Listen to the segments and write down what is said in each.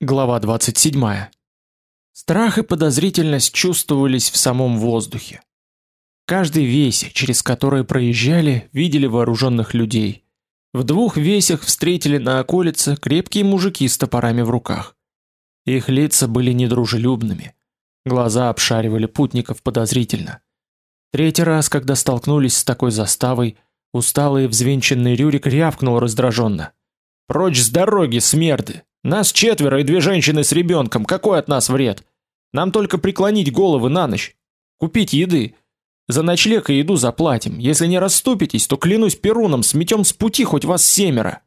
Глава 27. Страх и подозрительность чувствовались в самом воздухе. Каждый весе, через который проезжали, видели вооруженных людей. В двух весях встретили на околице крепкие мужики с топорами в руках. Их лица были недружелюбными. Глаза обшаривали путников подозрительно. Третий раз, когда столкнулись с такой заставой, усталый и взвинченный Рюрик рявкнул раздраженно: "Прочь с дороги, смерды! Нас четверо и две женщины с ребенком. Какой от нас вред? Нам только преклонить головы на ночь, купить еды. За ночлег и еду заплатим. Если не расступитесь, то клянусь Перуном, сметем с пути хоть вас семеро.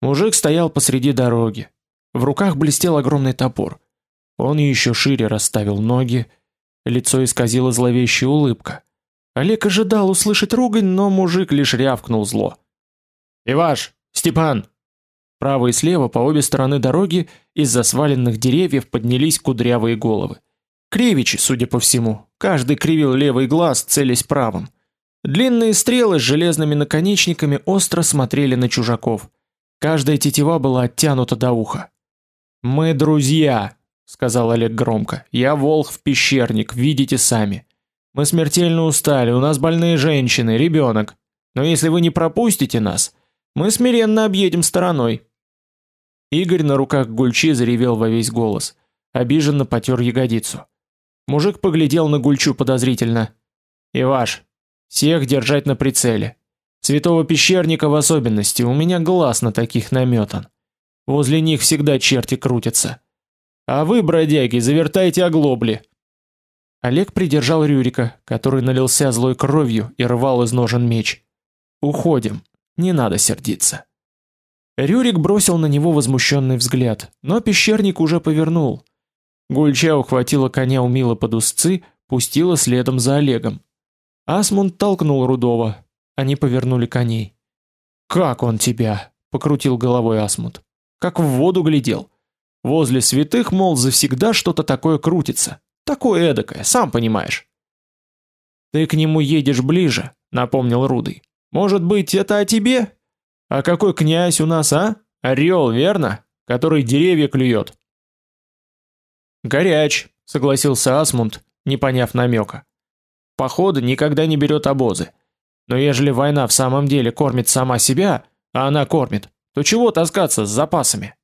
Мужик стоял посреди дороги. В руках блестел огромный топор. Он еще шире расставил ноги, лицо исказило зловещая улыбка. Олег ожидал услышать ругань, но мужик лишь рявкнул зло. "Иваш, Степан, Справа и слева по обе стороны дороги из-за сваленных деревьев поднялись кудрявые головы. Кривичи, судя по всему, каждый кривил левый глаз, целясь правым. Длинные стрелы с железными наконечниками остро смотрели на чужаков. Каждая тетива была оттянута до уха. Мы друзья, сказал Олег громко. Я волх-пещерник, видите сами. Мы смертельно устали, у нас больные женщины, ребенок. Но если вы не пропустите нас, мы смиренно объедем стороной. Игорь на руках Гульчи заревел во весь голос, обиженно потёр ягодицу. Мужик поглядел на Гульчу подозрительно. "Иваш, всех держать на прицеле. Святого пещерника в особенности, у меня глаз на таких наметан. Возле них всегда черти крутятся. А вы, бродяги, завертайте оглобли". Олег придержал Рюрика, который налился злой кровью и рвал из ножен меч. "Уходим. Не надо сердиться". Рюрик бросил на него возмущенный взгляд, но пещерник уже повернул. Гульча ухватила коня у Мила под узцы, пустила следом за Олегом. Асмунд толкнул Рудова. Они повернули коней. Как он тебя? покрутил головой Асмунд. Как в воду глядел. Возле святых, мол, завсегда что-то такое крутится. Такое эдакое, сам понимаешь. Ты к нему едешь ближе, напомнил Рудый. Может быть, это о тебе? А какой князь у нас, а? Орел, верно? Который деревья клюет. Горяч, согласился Асмунд, не поняв намека. Походы никогда не берет обозы. Но ежели война в самом деле кормит сама себя, а она кормит, то чего таскаться с запасами?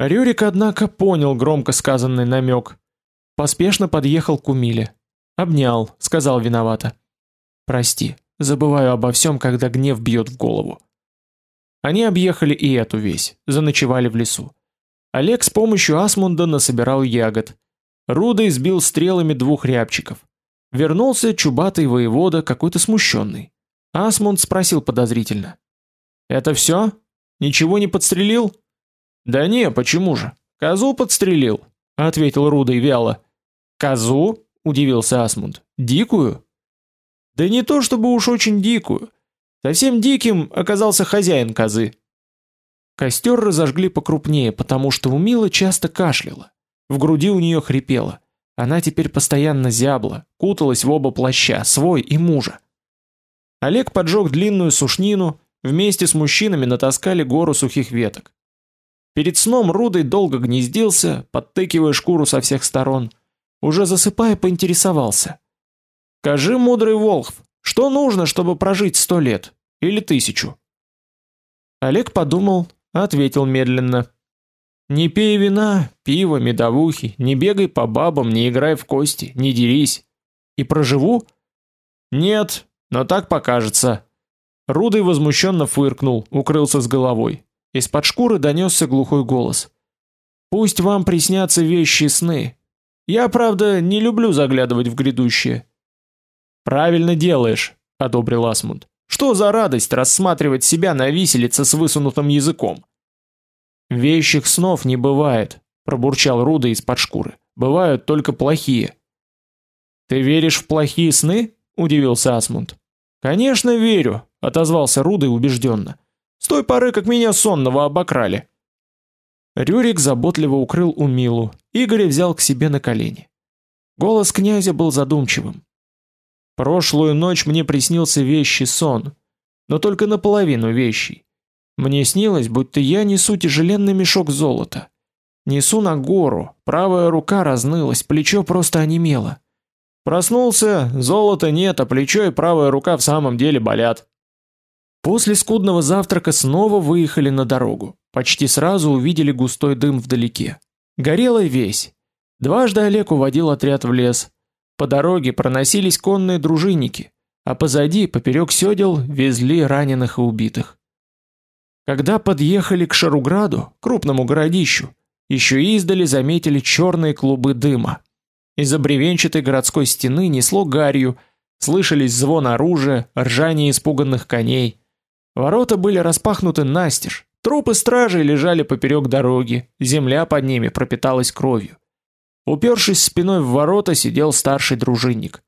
Рюрик, однако, понял громко сказанный намек. Поспешно подъехал к Умиле. Обнял, сказал виновато. «Прости, забываю обо всем, когда гнев бьет в голову. Они объехали и эту весь, заночевали в лесу. Олег с помощью Асмунда насобирал ягод. Руда избил стрелами двух рябчиков. Вернулся чубатый воевода, какой-то смущенный. Асмунд спросил подозрительно: "Это все? Ничего не подстрелил?" "Да не, почему же? Козу подстрелил", ответил Руда вяло. "Козу?" удивился Асмунд. "Дикую?" "Да не то чтобы уж очень дикую. Совсем диким оказался хозяин козы. Костер разожгли покрупнее, потому что у Милы часто кашляла. В груди у нее хрипело. Она теперь постоянно зябла, куталась в оба плаща, свой и мужа. Олег поджег длинную сушнину, вместе с мужчинами натаскали гору сухих веток. Перед сном Рудой долго гнездился, подтыкивая шкуру со всех сторон. Уже засыпая, поинтересовался: "Скажи, мудрый волхв, что нужно, чтобы прожить сто лет или тысячу? Олег подумал, ответил медленно: Не пей вина, пиво, медовухи, не бегай по бабам, не играй в кости, не дерись. И проживу? Нет, но так покажется. Рудый возмущенно фыркнул, укрылся с головой. Из-под шкуры донесся глухой голос. Пусть вам приснятся вещи сны. Я, правда, не люблю заглядывать в грядущее. Правильно делаешь, одобрил Асмунд. Что за радость рассматривать себя на виселице с высунутым языком? Вещих снов не бывает, пробурчал Руда из-под шкуры. Бывают только плохие. Ты веришь в плохие сны? удивился Асмунд. Конечно, верю, отозвался Руда убежденно. С той поры, как меня сонного обокрали. Рюрик заботливо укрыл Умилу, Игоря взял к себе на колени. Голос князя был задумчивым. Прошлую ночь мне приснился вещий сон, но только наполовину вещий. Мне снилось, будто я несу тяжеленный мешок золота. Несу на гору, правая рука разнылась, плечо просто онемело. Проснулся, золота нет, а плечо и правая рука в самом деле болят. После скудного завтрака снова выехали на дорогу. Почти сразу увидели густой дым вдалеке. Горела весь. Дважды Олег уводил отряд в лес. По дороге проносились конные дружинники, а позади, поперек седел, везли раненых и убитых. Когда подъехали к Шаруграду, крупному городищу, еще издали заметили черные клубы дыма. Из-за бревенчатой городской стены несло гарью, слышались звон оружия, ржание испуганных коней. Ворота были распахнуты настежь, трупы стражей лежали поперек дороги, земля под ними пропиталась кровью. Упершись спиной в ворота сидел старший дружинник.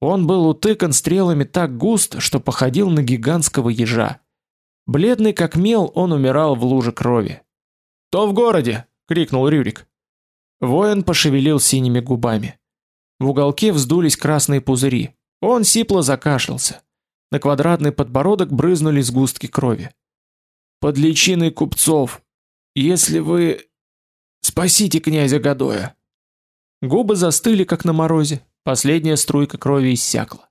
Он был утыкан стрелами так густо, что походил на гигантского ежа. Бледный как мел, он умирал в луже крови. "То в городе!" крикнул Рюрик. Воин пошевелил синими губами. В уголке вздулись красные пузыри. Он сипло закашлялся. На квадратный подбородок брызнули сгустки крови. Под личиной купцов. Если вы спасите князя Гадоя. Губы застыли как на морозе. Последняя струйка крови иссякла.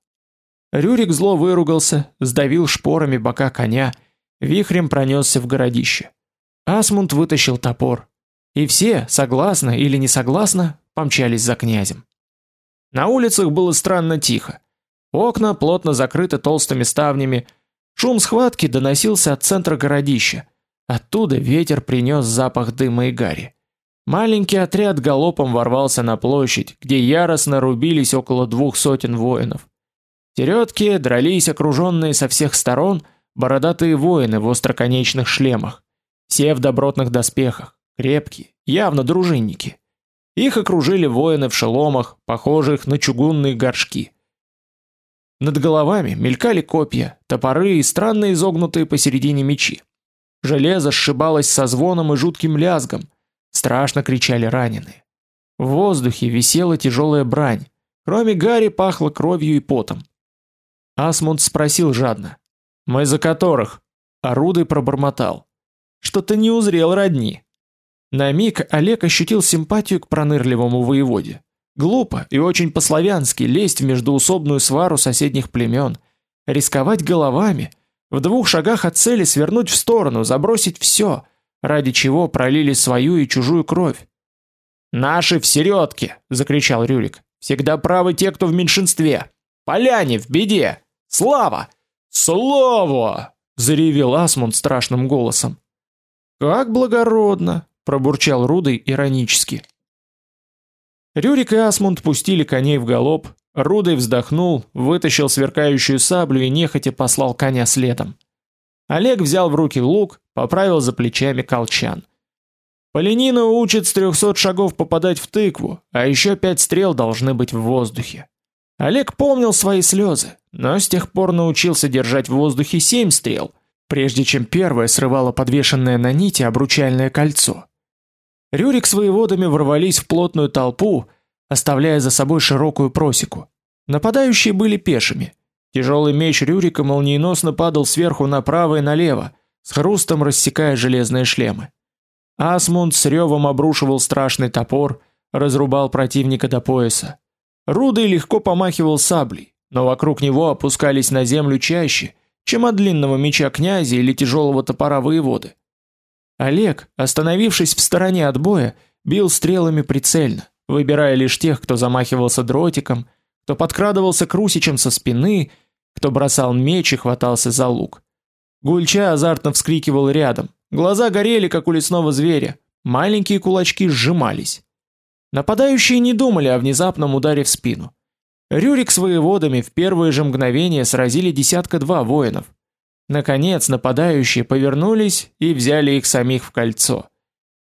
Рюрик зло выругался, сдавил шпорами бока коня, вихрем пронесся в городище. Асмунд вытащил топор, и все, согласно или не согласно, помчались за князем. На улицах было странно тихо. Окна плотно закрыты толстыми ставнями. Шум схватки доносился от центра городища. Оттуда ветер принес запах дыма и гари. Маленький отряд галопом ворвался на площадь, где яростно рубились около двух сотен воинов. Теретки дрались окруженные со всех сторон бородатые воины в остроконечных шлемах, все в добротных доспехах, крепкие, явно дружинники. Их окружили воины в шеломах, похожих на чугунные горшки. Над головами мелькали копья, топоры и странно изогнутые посередине мечи. Железо сшибалось со звоном и жутким лязгом. Страшно кричали раненые. В воздухе висела тяжелая брань. Кроме гари пахло кровью и потом. Асмунд спросил жадно: "Мы за которых?" Орудый пробормотал: "Что-то не узрел родни". На миг Олег ощутил симпатию к пронырливому воеводе. Глупо и очень по-славянски лезть в междоусобную свару соседних племен, рисковать головами, в двух шагах от цели свернуть в сторону, забросить все, ради чего пролили свою и чужую кровь. Наши в середке, закричал Рюрик. Всегда правы те, кто в меньшинстве. Поляне в беде. Слава! Слава! заревел Асмунд страшным голосом. Как благородно, пробурчал Рудый иронически. Рюрик и Асмунд пустили коней в галоп. Рудый вздохнул, вытащил сверкающую саблю и нехотя послал коня следом. Олег взял в руки лук, поправил за плечами колчан. Поленина учит с трехсот шагов попадать в тыкву, а еще пять стрел должны быть в воздухе. Олег помнил свои слезы, но с тех пор научился держать в воздухе семь стрел, прежде чем первая срывала подвешенное на нити обручальное кольцо. Рюрик с воеводами ворвались в плотную толпу, оставляя за собой широкую просеку. Нападающие были пешими. Тяжелый меч Рюрика молниеносно падал сверху направо и налево, с хрустом рассекая железные шлемы. Асмунд с ревом обрушивал страшный топор, разрубал противника до пояса. Рудый легко помахивал саблей, но вокруг него опускались на землю чаще, чем от длинного меча князя или тяжелого топора воеводы. Олег, остановившись в стороне от боя, бил стрелами прицельно, выбирая лишь тех, кто замахивался дротиком, кто подкрадывался к русичам со спины, кто бросал меч и хватался за лук. Гульча азартно вскрикивал рядом. Глаза горели, как у лесного зверя. Маленькие кулачки сжимались. Нападающие не думали о внезапном ударе в спину. Рюрик с воеводами в первые же мгновения сразили десятка два воинов. Наконец нападающие повернулись и взяли их самих в кольцо.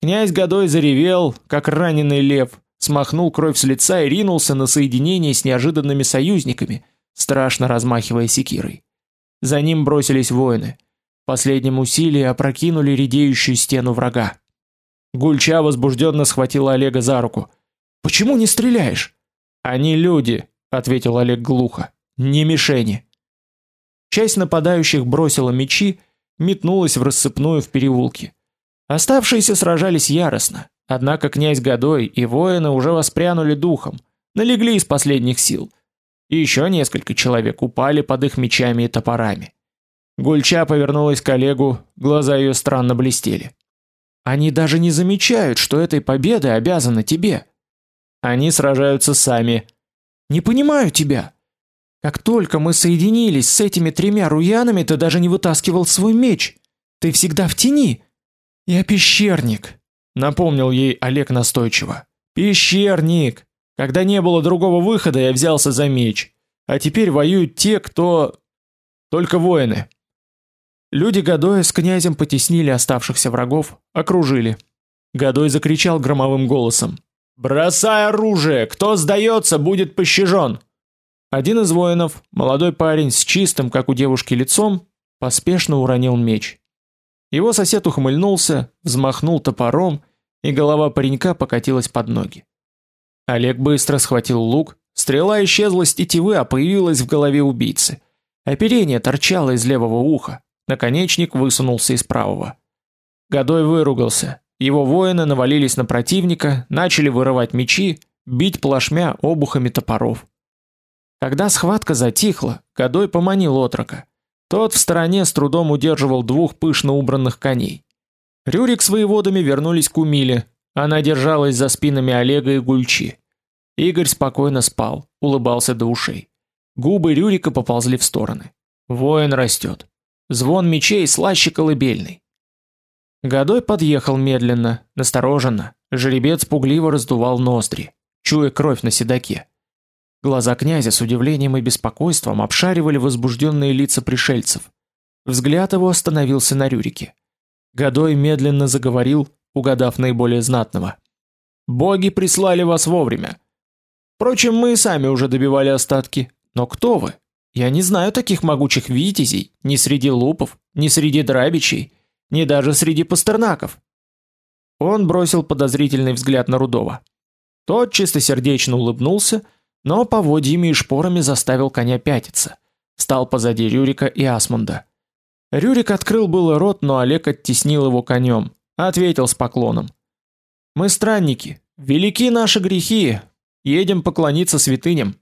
Князь Годой заревел, как раненый лев, смахнул кровь с лица и ринулся на соединение с неожиданными союзниками, страшно размахивая секирой. За ним бросились воины. Последним усилием опрокинули редеющую стену врага. Гульча возбужденно схватила Олега за руку. Почему не стреляешь? Они люди, ответил Олег глухо. Не мишени. Часть нападающих бросила мечи, метнулась в рассыпную в переулке. Оставшиеся сражались яростно, Однако князь Годой и воины уже воспрянули духом, налегли из последних сил. И еще несколько человек упали под их мечами и топорами. Гульча повернулась к Олегу, глаза ее странно блестели. Они даже не замечают, что этой победой обязаны тебе. Они сражаются сами. Не понимаю тебя. Как только мы соединились с этими тремя руянами, ты даже не вытаскивал свой меч. Ты всегда в тени. Я пещерник, напомнил ей Олег настойчиво. Пещерник. Когда не было другого выхода, я взялся за меч. А теперь воюют те, кто только воины. Люди Гадоя с князем потеснили оставшихся врагов, окружили. Гадой закричал громовым голосом: "Бросай оружие! Кто сдается, будет пощажен!" Один из воинов, молодой парень с чистым, как у девушки, лицом, поспешно уронил меч. Его сосед ухмыльнулся, взмахнул топором, и голова паренька покатилась под ноги. Олег быстро схватил лук, стрела исчезла с тетивы, а появилась в голове убийцы. Оперение торчало из левого уха, наконечник высунулся из правого. Годой выругался. Его воины навалились на противника, начали вырывать мечи, бить плашмя обухами топоров. Когда схватка затихла, Годой поманил отрока. Тот в стороне с трудом удерживал двух пышно убранных коней. Рюрик с воеводами вернулись к Умиле. Она держалась за спинами Олега и Гульчи. Игорь спокойно спал, улыбался до ушей. Губы Рюрика поползли в стороны. Воин растет. Звон мечей слаще колыбельный. Годой подъехал медленно, настороженно. Жеребец пугливо раздувал ноздри, чуя кровь на седаке. Глаза князя с удивлением и беспокойством обшаривали возбужденные лица пришельцев. Взгляд его остановился на Рюрике. Годой медленно заговорил, угадав наиболее знатного. Боги прислали вас вовремя. Впрочем, мы и сами уже добивали остатки. Но кто вы? Я не знаю таких могучих витязей ни среди лупов, ни среди драбичей, ни даже среди пастернаков. Он бросил подозрительный взгляд на Рудова. Тот чистосердечно улыбнулся но поводьями и шпорами заставил коня пятиться. Стал позади Рюрика и Асмунда. Рюрик открыл было рот, но Олег оттеснил его конем, ответил с поклоном: "Мы странники, велики наши грехи, едем поклониться святыням".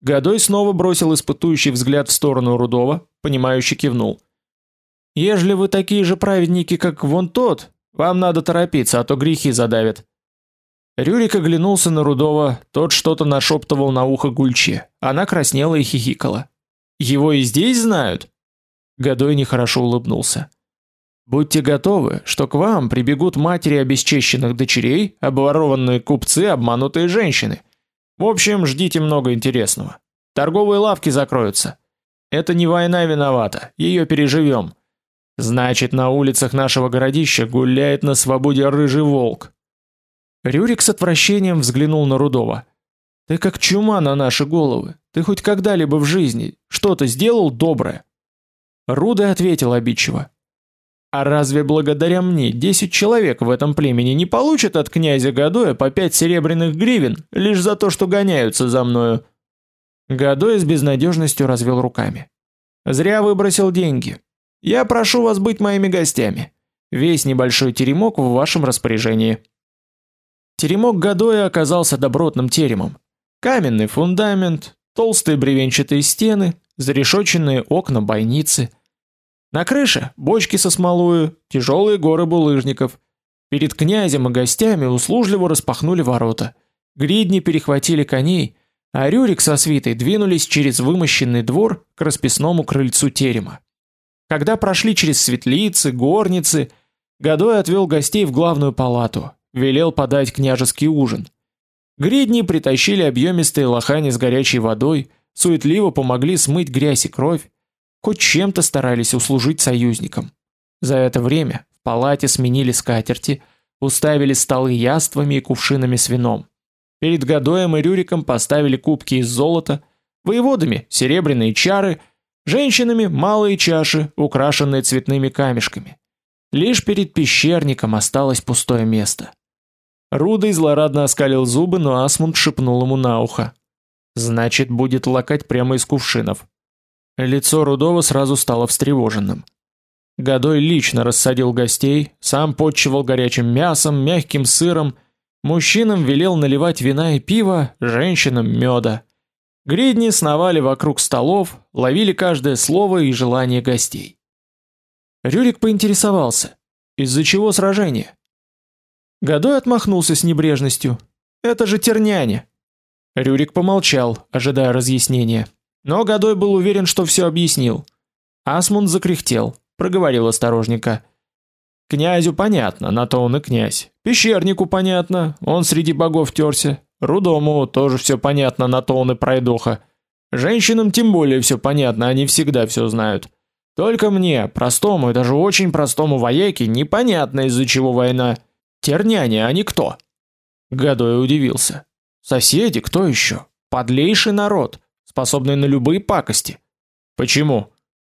Годой снова бросил испытующий взгляд в сторону Рудова, понимающе кивнул. Ежели вы такие же праведники, как вон тот, вам надо торопиться, а то грехи задавят. Рюрик оглянулся на Рудова, тот что-то нашептывал на ухо Гульче. Она краснела и хихикала. Его и здесь знают. Годой нехорошо улыбнулся. Будьте готовы, что к вам прибегут матери обесчещенных дочерей, обворованные купцы, обманутые женщины. В общем, ждите много интересного. Торговые лавки закроются. Это не война виновата, ее переживем. Значит, на улицах нашего городища гуляет на свободе рыжий волк. Рюрик с отвращением взглянул на Рудова. Ты как чума на наши головы. Ты хоть когда-либо в жизни что-то сделал доброе? Руда ответил обидчиво: А разве благодаря мне десять человек в этом племени не получат от князя Гадоя по пять серебряных гривен лишь за то, что гоняются за мною? Гадой с безнадежностью развел руками. Зря выбросил деньги. Я прошу вас быть моими гостями. Весь небольшой теремок в вашем распоряжении. Теремок Гадоя оказался добротным теремом. Каменный фундамент, толстые бревенчатые стены, зарешоченные окна бойницы. На крыше бочки со смолою, тяжелые горы булыжников. Перед князем и гостями услужливо распахнули ворота. Гридни перехватили коней, а Рюрик со свитой двинулись через вымощенный двор к расписному крыльцу терема. Когда прошли через светлицы, горницы, Гадой отвел гостей в главную палату, велел подать княжеский ужин. Гридни притащили объемистые лохани с горячей водой, суетливо помогли смыть грязь и кровь, хоть чем-то старались услужить союзникам. За это время в палате сменили скатерти, уставили столы яствами и кувшинами с вином. Перед Гадоем и Рюриком поставили кубки из золота, воеводами серебряные чары, женщинами малые чаши, украшенные цветными камешками. Лишь перед пещерником осталось пустое место. Рудый злорадно оскалил зубы, но Асмунд шепнул ему на ухо: "Значит, будет лакать прямо из кувшинов". Лицо Рудова сразу стало встревоженным. Годой лично рассадил гостей, сам подчивал горячим мясом, мягким сыром, мужчинам велел наливать вина и пива, женщинам меда. Гридни сновали вокруг столов, ловили каждое слово и желание гостей. Рюрик поинтересовался: "Из-за чего сражение?" Годой отмахнулся с небрежностью: "Это же терняне". Рюрик помолчал, ожидая разъяснения, но Годой был уверен, что все объяснил. Асмунд закряхтел, проговорил осторожненько: "Князю понятно, на то он и князь. Пещернику понятно, он среди богов терся. Рудому тоже все понятно, на то он и пройдоха. Женщинам тем более все понятно, они всегда все знают. Только мне, простому и даже очень простому вояке, непонятно из-за чего война. Терняне, они кто? Годой удивился. Соседи, кто еще? Подлейший народ, способный на любые пакости. Почему?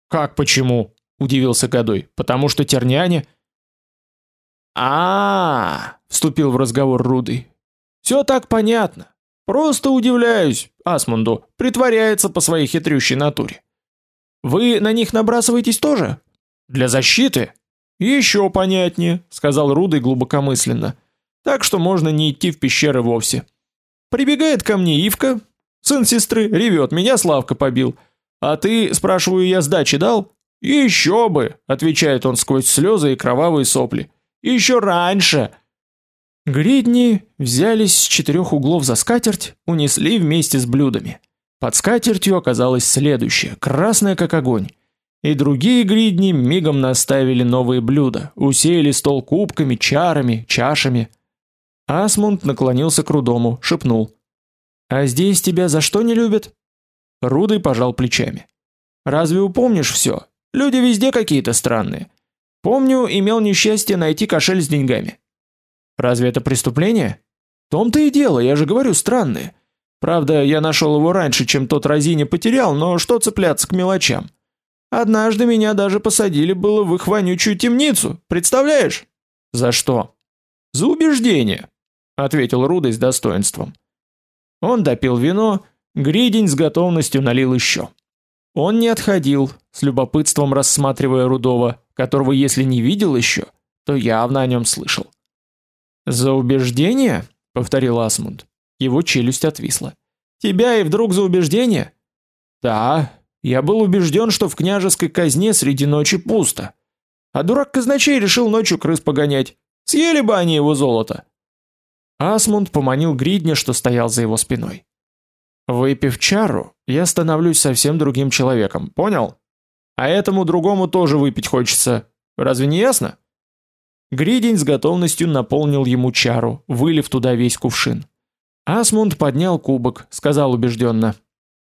Как почему? удивился Годой. Потому что терняне а, -а, -а вступил в разговор Рудый. Все так понятно. Просто удивляюсь, Асмунду притворяется по своей хитрющей натуре. Вы на них набрасываетесь тоже? Для защиты? Еще понятнее, сказал Рудый глубокомысленно. Так что можно не идти в пещеры вовсе. Прибегает ко мне Ивка, сын сестры, ревет, меня Славка побил. А ты, спрашиваю я, сдачи дал? Еще бы, отвечает он сквозь слезы и кровавые сопли. Еще раньше. Гридни взялись с четырех углов за скатерть, унесли вместе с блюдами. Под скатертью оказалось следующее, красное как огонь. И другие гридни мигом наставили новые блюда, усеяли стол кубками, чарами, чашами. Асмунд наклонился к Рудому, шепнул: "А здесь тебя за что не любят?" Рудый пожал плечами. "Разве упомнишь все? Люди везде какие-то странные. Помню, имел несчастье найти кошель с деньгами. Разве это преступление? В том-то и дело, я же говорю, странные. Правда, я нашел его раньше, чем тот разине потерял, но что цепляться к мелочам? Однажды меня даже посадили было в их вонючую темницу, представляешь? За что? За убеждение, ответил Рудой с достоинством. Он допил вино, Гридень с готовностью налил еще. Он не отходил, с любопытством рассматривая Рудова, которого если не видел еще, то явно о нем слышал. За убеждение? повторил Асмунд. Его челюсть отвисла. Тебя и вдруг за убеждение? Да, я был убежден, что в княжеской казне среди ночи пусто. А дурак казначей решил ночью крыс погонять. Съели бы они его золото. Асмунд поманил Гридня, что стоял за его спиной. Выпив чару, я становлюсь совсем другим человеком, понял? А этому другому тоже выпить хочется. Разве не ясно? Гридень с готовностью наполнил ему чару, вылив туда весь кувшин. Асмунд поднял кубок, сказал убежденно: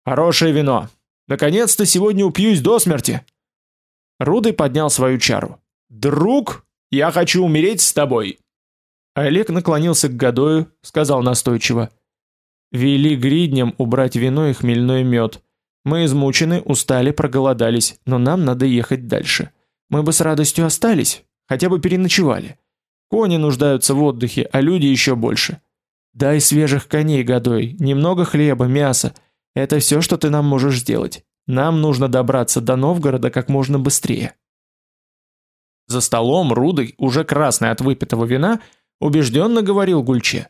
"Хорошее вино. Наконец-то сегодня упьюсь до смерти". Рудый поднял свою чару. "Друг, я хочу умереть с тобой". Олег наклонился к Гадою, сказал настойчиво: "Вели гридням убрать вино и хмельной мед. Мы измучены, устали, проголодались, но нам надо ехать дальше. Мы бы с радостью остались, хотя бы переночевали. Кони нуждаются в отдыхе, а люди еще больше. Дай свежих коней, Годой, немного хлеба, мяса. Это все, что ты нам можешь сделать. Нам нужно добраться до Новгорода как можно быстрее. За столом Рудый, уже красный от выпитого вина, убежденно говорил Гульче: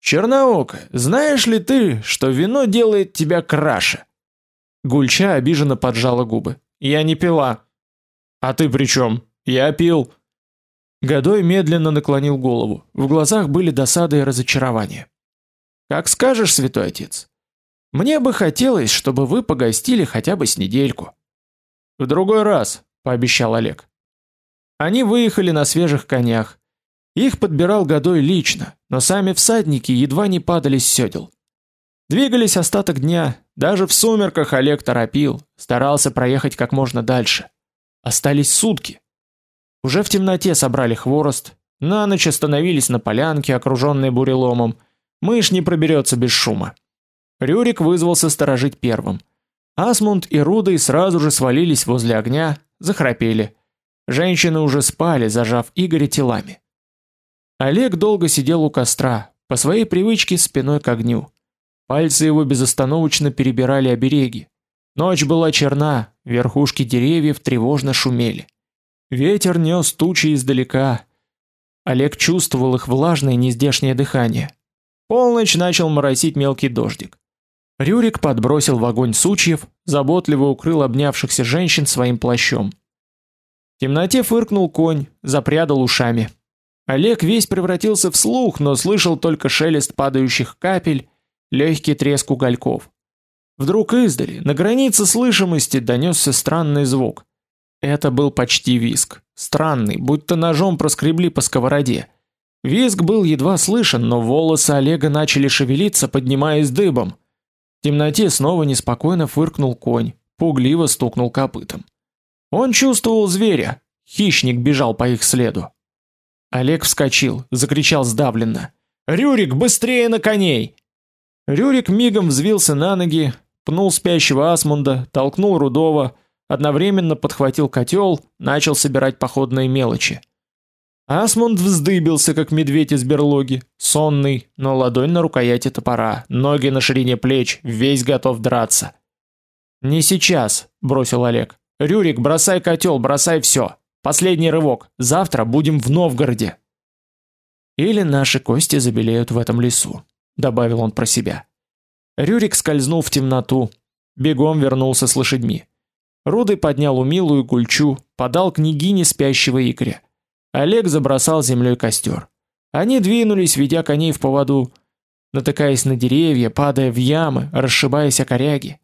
"Черноокая, знаешь ли ты, что вино делает тебя краше?" Гульча обиженно поджала губы. "Я не пила". "А ты при чем? Я пил". Годой медленно наклонил голову. В глазах были досада и разочарование. Как скажешь, святой отец. Мне бы хотелось, чтобы вы погостили хотя бы с недельку. В другой раз, пообещал Олег. Они выехали на свежих конях. Их подбирал Годой лично, но сами всадники едва не падали с седел. Двигались остаток дня, даже в сумерках Олег торопил, старался проехать как можно дальше. Остались сутки. Уже в темноте собрали хворост, на ночь остановились на полянке, окруженной буреломом. Мышь не проберется без шума. Рюрик вызвался сторожить первым. Асмунд и Рудой сразу же свалились возле огня, захрапели. Женщины уже спали, зажав Игоря телами. Олег долго сидел у костра, по своей привычке спиной к огню. Пальцы его безостановочно перебирали обереги. Ночь была черна, верхушки деревьев тревожно шумели. Ветер нес тучи издалека. Олег чувствовал их влажное нездешнее дыхание. Полночь начал моросить мелкий дождик. Рюрик подбросил в огонь сучьев, заботливо укрыл обнявшихся женщин своим плащом. В темноте фыркнул конь, запрядал ушами. Олег весь превратился в слух, но слышал только шелест падающих капель, легкий треск угольков. Вдруг издали, на границе слышимости, донесся странный звук. Это был почти виск, странный, будто ножом проскребли по сковороде. Визг был едва слышен, но волосы Олега начали шевелиться, поднимаясь дыбом. В темноте снова неспокойно фыркнул конь, пугливо стукнул копытом. Он чувствовал зверя. Хищник бежал по их следу. Олег вскочил, закричал сдавленно: "Рюрик, быстрее на коней!" Рюрик мигом взвился на ноги, пнул спящего Асмунда, толкнул Рудова, одновременно подхватил котел, начал собирать походные мелочи. Асмунд вздыбился, как медведь из берлоги, сонный, но ладонь на рукояти топора, ноги на ширине плеч, весь готов драться. «Не сейчас», — бросил Олег. «Рюрик, бросай котел, бросай все. Последний рывок. Завтра будем в Новгороде». «Или наши кости забелеют в этом лесу», — добавил он про себя. Рюрик скользнул в темноту, бегом вернулся с лошадьми. Рудый поднял умилую гульчу, подал княгине спящего Игоря. Олег забросал землей костер. Они двинулись, ведя коней в поводу, натыкаясь на деревья, падая в ямы, расшибаясь о коряги.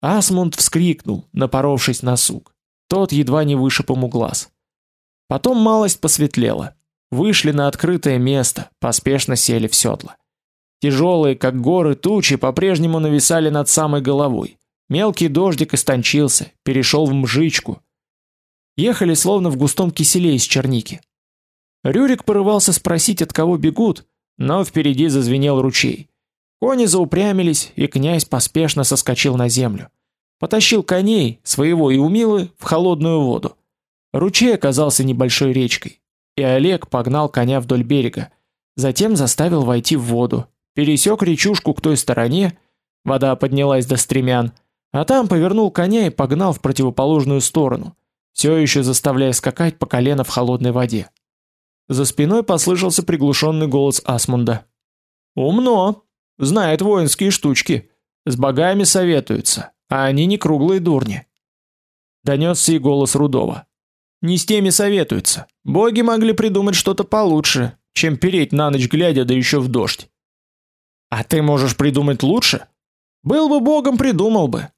Асмунд вскрикнул, напоровшись на сук. Тот едва не вышиб ему глаз. Потом малость посветлела. Вышли на открытое место, поспешно сели в седла. Тяжелые, как горы, тучи по-прежнему нависали над самой головой. Мелкий дождик истончился, перешел в мжичку. Ехали словно в густом киселе из черники. Рюрик порывался спросить, от кого бегут, но впереди зазвенел ручей. Кони заупрямились, и князь поспешно соскочил на землю. Потащил коней, своего и Умилы, в холодную воду. Ручей оказался небольшой речкой, и Олег погнал коня вдоль берега, затем заставил войти в воду, пересек речушку к той стороне, вода поднялась до стремян, а там повернул коня и погнал в противоположную сторону, все еще заставляя скакать по колено в холодной воде. За спиной послышался приглушенный голос Асмунда. «Умно! Знает воинские штучки. С богами советуется, а они не круглые дурни». Донесся и голос Рудова. «Не с теми советуется. Боги могли придумать что-то получше, чем переть на ночь глядя, да еще в дождь». «А ты можешь придумать лучше?» «Был бы богом, придумал бы».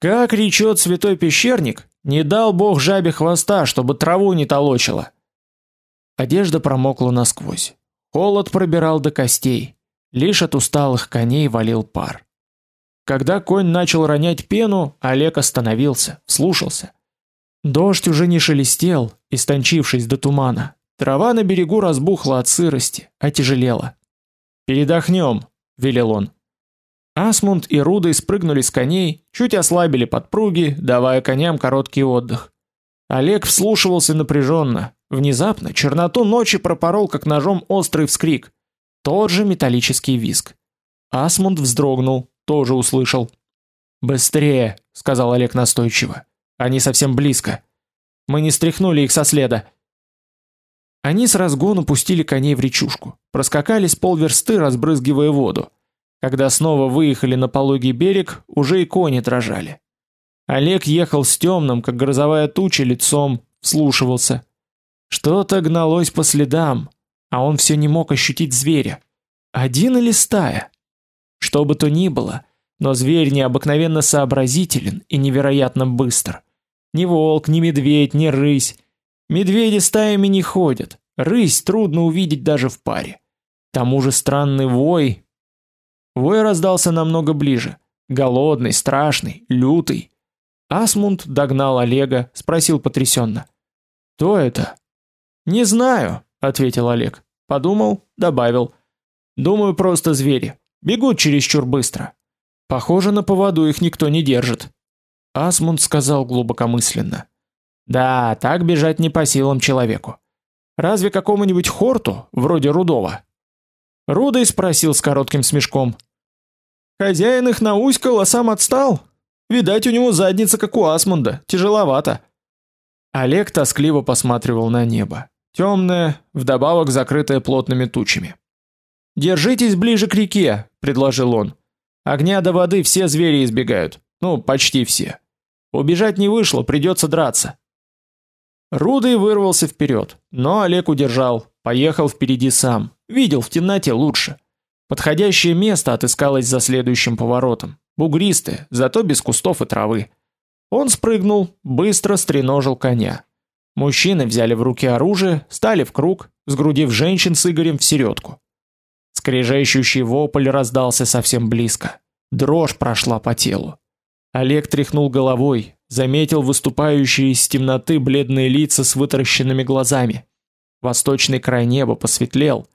Как речет святой пещерник, не дал бог жабе хвоста, чтобы траву не толочила. Одежда промокла насквозь. Холод пробирал до костей. Лишь от усталых коней валил пар. Когда конь начал ронять пену, Олег остановился, слушался. Дождь уже не шелестел, истончившись до тумана. Трава на берегу разбухла от сырости, отяжелела. «Передохнем», — велел он. Асмунд и Рудой спрыгнули с коней, чуть ослабили подпруги, давая коням короткий отдых. Олег вслушивался напряженно. Внезапно черноту ночи пропорол как ножом острый вскрик. Тот же металлический визг. Асмунд вздрогнул, тоже услышал. «Быстрее!» — сказал Олег настойчиво. «Они совсем близко. Мы не стряхнули их со следа». Они с разгону пустили коней в речушку, проскакали с полверсты, разбрызгивая воду. Когда снова выехали на пологий берег, уже и кони дрожали. Олег ехал с темным, как грозовая туча, лицом, вслушивался. Что-то гналось по следам, а он все не мог ощутить зверя. Один или стая? Что бы то ни было, но зверь необыкновенно сообразителен и невероятно быстр. Ни волк, ни медведь, ни рысь. Медведи стаями не ходят, рысь трудно увидеть даже в паре. К тому же странный вой. Вой раздался намного ближе. Голодный, страшный, лютый. Асмунд догнал Олега, спросил потрясенно. «Кто это?» «Не знаю», — ответил Олег. Подумал, добавил. «Думаю, просто звери. Бегут чересчур быстро. Похоже, на поводу их никто не держит». Асмунд сказал глубокомысленно. «Да, так бежать не по силам человеку. Разве какому-нибудь хорту, вроде Рудова?» Рудой спросил с коротким смешком. «Хозяин их науськал, а сам отстал?» Видать, у него задница как у Асмунда, тяжеловато. Олег тоскливо посматривал на небо. Темное, вдобавок закрытое плотными тучами. «Держитесь ближе к реке», — предложил он. «Огня до воды все звери избегают. Ну, почти все. Убежать не вышло, придется драться». Рудый вырвался вперед, но Олег удержал, поехал впереди сам. Видел в темноте лучше. Подходящее место отыскалось за следующим поворотом. Бугристое, зато без кустов и травы. Он спрыгнул, быстро стреножил коня. Мужчины взяли в руки оружие, стали в круг, сгрудив женщин с Игорем в середку. Скрежещущий вопль раздался совсем близко. Дрожь прошла по телу. Олег тряхнул головой, заметил выступающие из темноты бледные лица с вытаращенными глазами. Восточный край неба посветлел,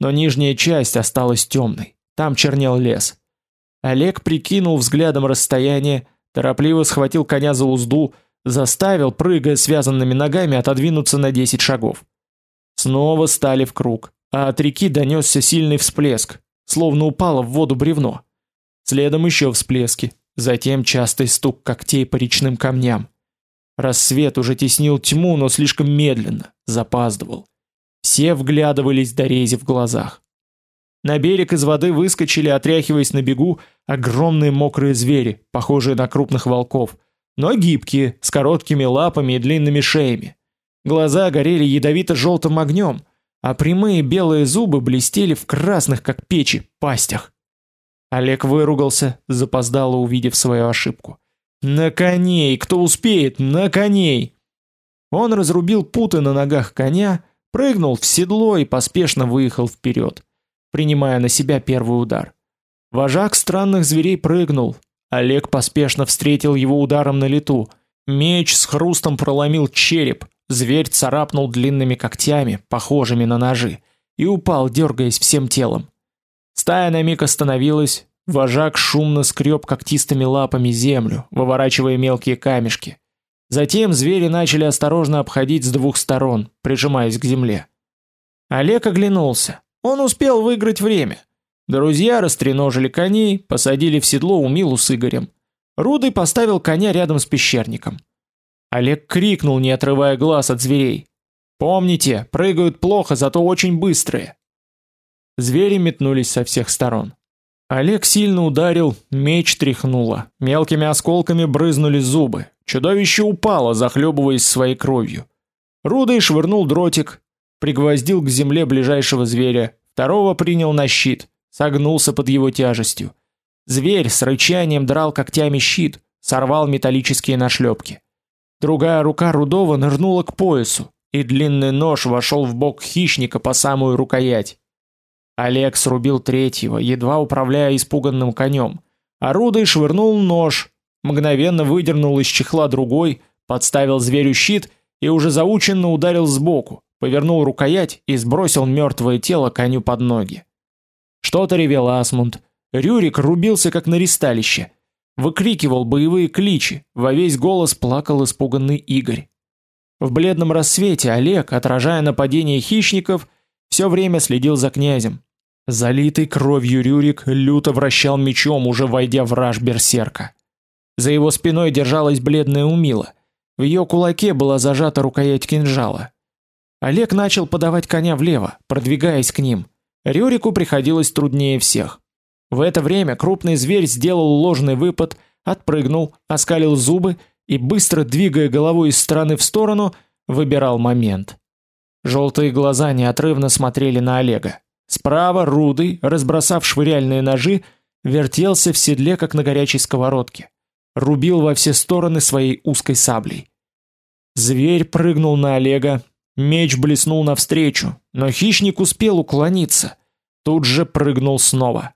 но нижняя часть осталась темной. Там чернел лес. Олег прикинул взглядом расстояние, торопливо схватил коня за узду, заставил, прыгая связанными ногами, отодвинуться на 10 шагов. Снова стали в круг, а от реки донесся сильный всплеск, словно упало в воду бревно. Следом еще всплески, затем частый стук когтей по речным камням. Рассвет уже теснил тьму, но слишком медленно, запаздывал. Все вглядывались до рези в глазах. На берег из воды выскочили, отряхиваясь на бегу, огромные мокрые звери, похожие на крупных волков, но гибкие, с короткими лапами и длинными шеями. Глаза горели ядовито-желтым огнем, а прямые белые зубы блестели в красных, как печи, пастях. Олег выругался, запоздало увидев свою ошибку. На коней, кто успеет, на коней. Он разрубил путы на ногах коня, прыгнул в седло и поспешно выехал вперед, принимая на себя первый удар. Вожак странных зверей прыгнул. Олег поспешно встретил его ударом на лету. Меч с хрустом проломил череп. Зверь царапнул длинными когтями, похожими на ножи, и упал, дергаясь всем телом. Стая на миг остановилась. Вожак шумно скреб когтистыми лапами землю, выворачивая мелкие камешки. Затем звери начали осторожно обходить с двух сторон, прижимаясь к земле. Олег оглянулся. Он успел выиграть время. Друзья растреножили коней, посадили в седло у Милу с Игорем. Рудый поставил коня рядом с пещерником. Олег крикнул, не отрывая глаз от зверей: "Помните, прыгают плохо, зато очень быстрые". Звери метнулись со всех сторон. Олег сильно ударил, меч тряхнуло, мелкими осколками брызнули зубы. Чудовище упало, захлебываясь своей кровью. Рудой швырнул дротик, пригвоздил к земле ближайшего зверя, второго принял на щит, согнулся под его тяжестью. Зверь с рычанием драл когтями щит, сорвал металлические нашлепки. Другая рука Рудова нырнула к поясу, и длинный нож вошел в бок хищника по самую рукоять. Олег срубил третьего, едва управляя испуганным конем. А Рудой швырнул нож, мгновенно выдернул из чехла другой, подставил зверю щит и уже заученно ударил сбоку, повернул рукоять и сбросил мертвое тело коню под ноги. Что-то ревел Асмунд. Рюрик рубился как на ристалище, выкрикивал боевые кличи, во весь голос плакал испуганный Игорь. В бледном рассвете Олег, отражая нападение хищников, все время следил за князем. Залитый кровью Рюрик люто вращал мечом, уже войдя в раж берсерка. За его спиной держалась бледная Умила. В ее кулаке была зажата рукоять кинжала. Олег начал подавать коня влево, продвигаясь к ним. Рюрику приходилось труднее всех. В это время крупный зверь сделал ложный выпад, отпрыгнул, оскалил зубы и быстро двигая головой из стороны в сторону, выбирал момент. Желтые глаза неотрывно смотрели на Олега. Справа Рудый, разбросав швыряльные ножи, вертелся в седле как на горячей сковородке, рубил во все стороны своей узкой саблей. Зверь прыгнул на Олега, меч блеснул навстречу, но хищник успел уклониться. Тут же прыгнул снова.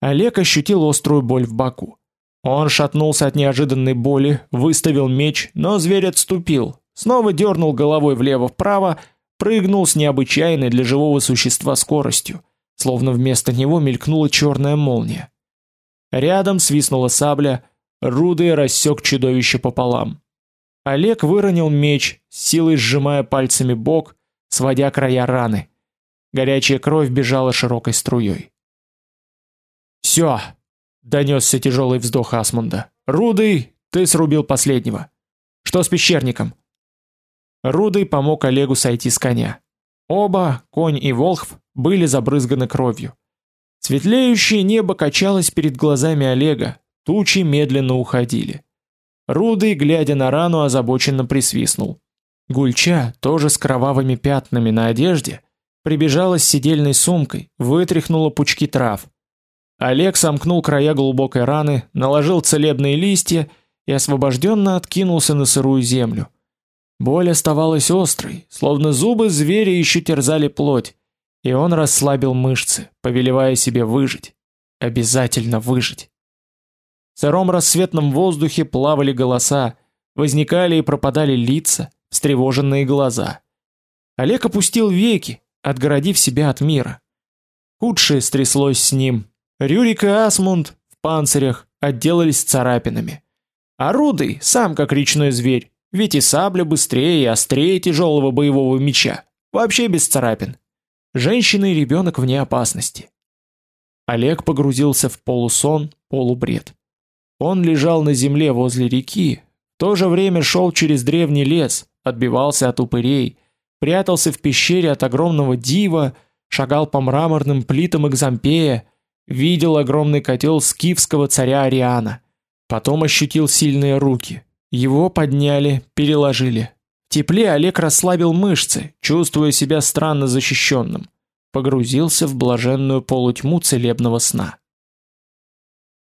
Олег ощутил острую боль в боку. Он шатнулся от неожиданной боли, выставил меч, но зверь отступил, снова дернул головой влево-вправо прыгнул с необычайной для живого существа скоростью, словно вместо него мелькнула черная молния. Рядом свистнула сабля, Рудый рассек чудовище пополам. Олег выронил меч, силой сжимая пальцами бок, сводя края раны. Горячая кровь бежала широкой струей. Все, донесся тяжелый вздох Асмунда. Рудый, ты срубил последнего. Что с пещерником? Рудый помог Олегу сойти с коня. Оба, конь и волхв, были забрызганы кровью. Светлеющее небо качалось перед глазами Олега, тучи медленно уходили. Рудый, глядя на рану, озабоченно присвистнул. Гульча, тоже с кровавыми пятнами на одежде, прибежала с сидельной сумкой, вытряхнула пучки трав. Олег сомкнул края глубокой раны, наложил целебные листья и освобожденно откинулся на сырую землю. Боль оставалась острой, словно зубы зверя еще терзали плоть, и он расслабил мышцы, повелевая себе выжить, обязательно выжить. В сыром рассветном воздухе плавали голоса, возникали и пропадали лица, встревоженные глаза. Олег опустил веки, отгородив себя от мира. Худшее стряслось с ним. Рюрик и Асмунд в панцирях отделались царапинами. А Рудый, сам как речной зверь, ведь и сабля быстрее и острее тяжелого боевого меча, вообще без царапин. Женщина и ребенок вне опасности. Олег погрузился в полусон, полубред. Он лежал на земле возле реки, в то же время шел через древний лес, отбивался от упырей, прятался в пещере от огромного дива, шагал по мраморным плитам Экзампея, видел огромный котел скифского царя Ариана. Потом ощутил сильные руки. Его подняли, переложили. В тепле Олег расслабил мышцы, чувствуя себя странно защищенным. Погрузился в блаженную полутьму целебного сна.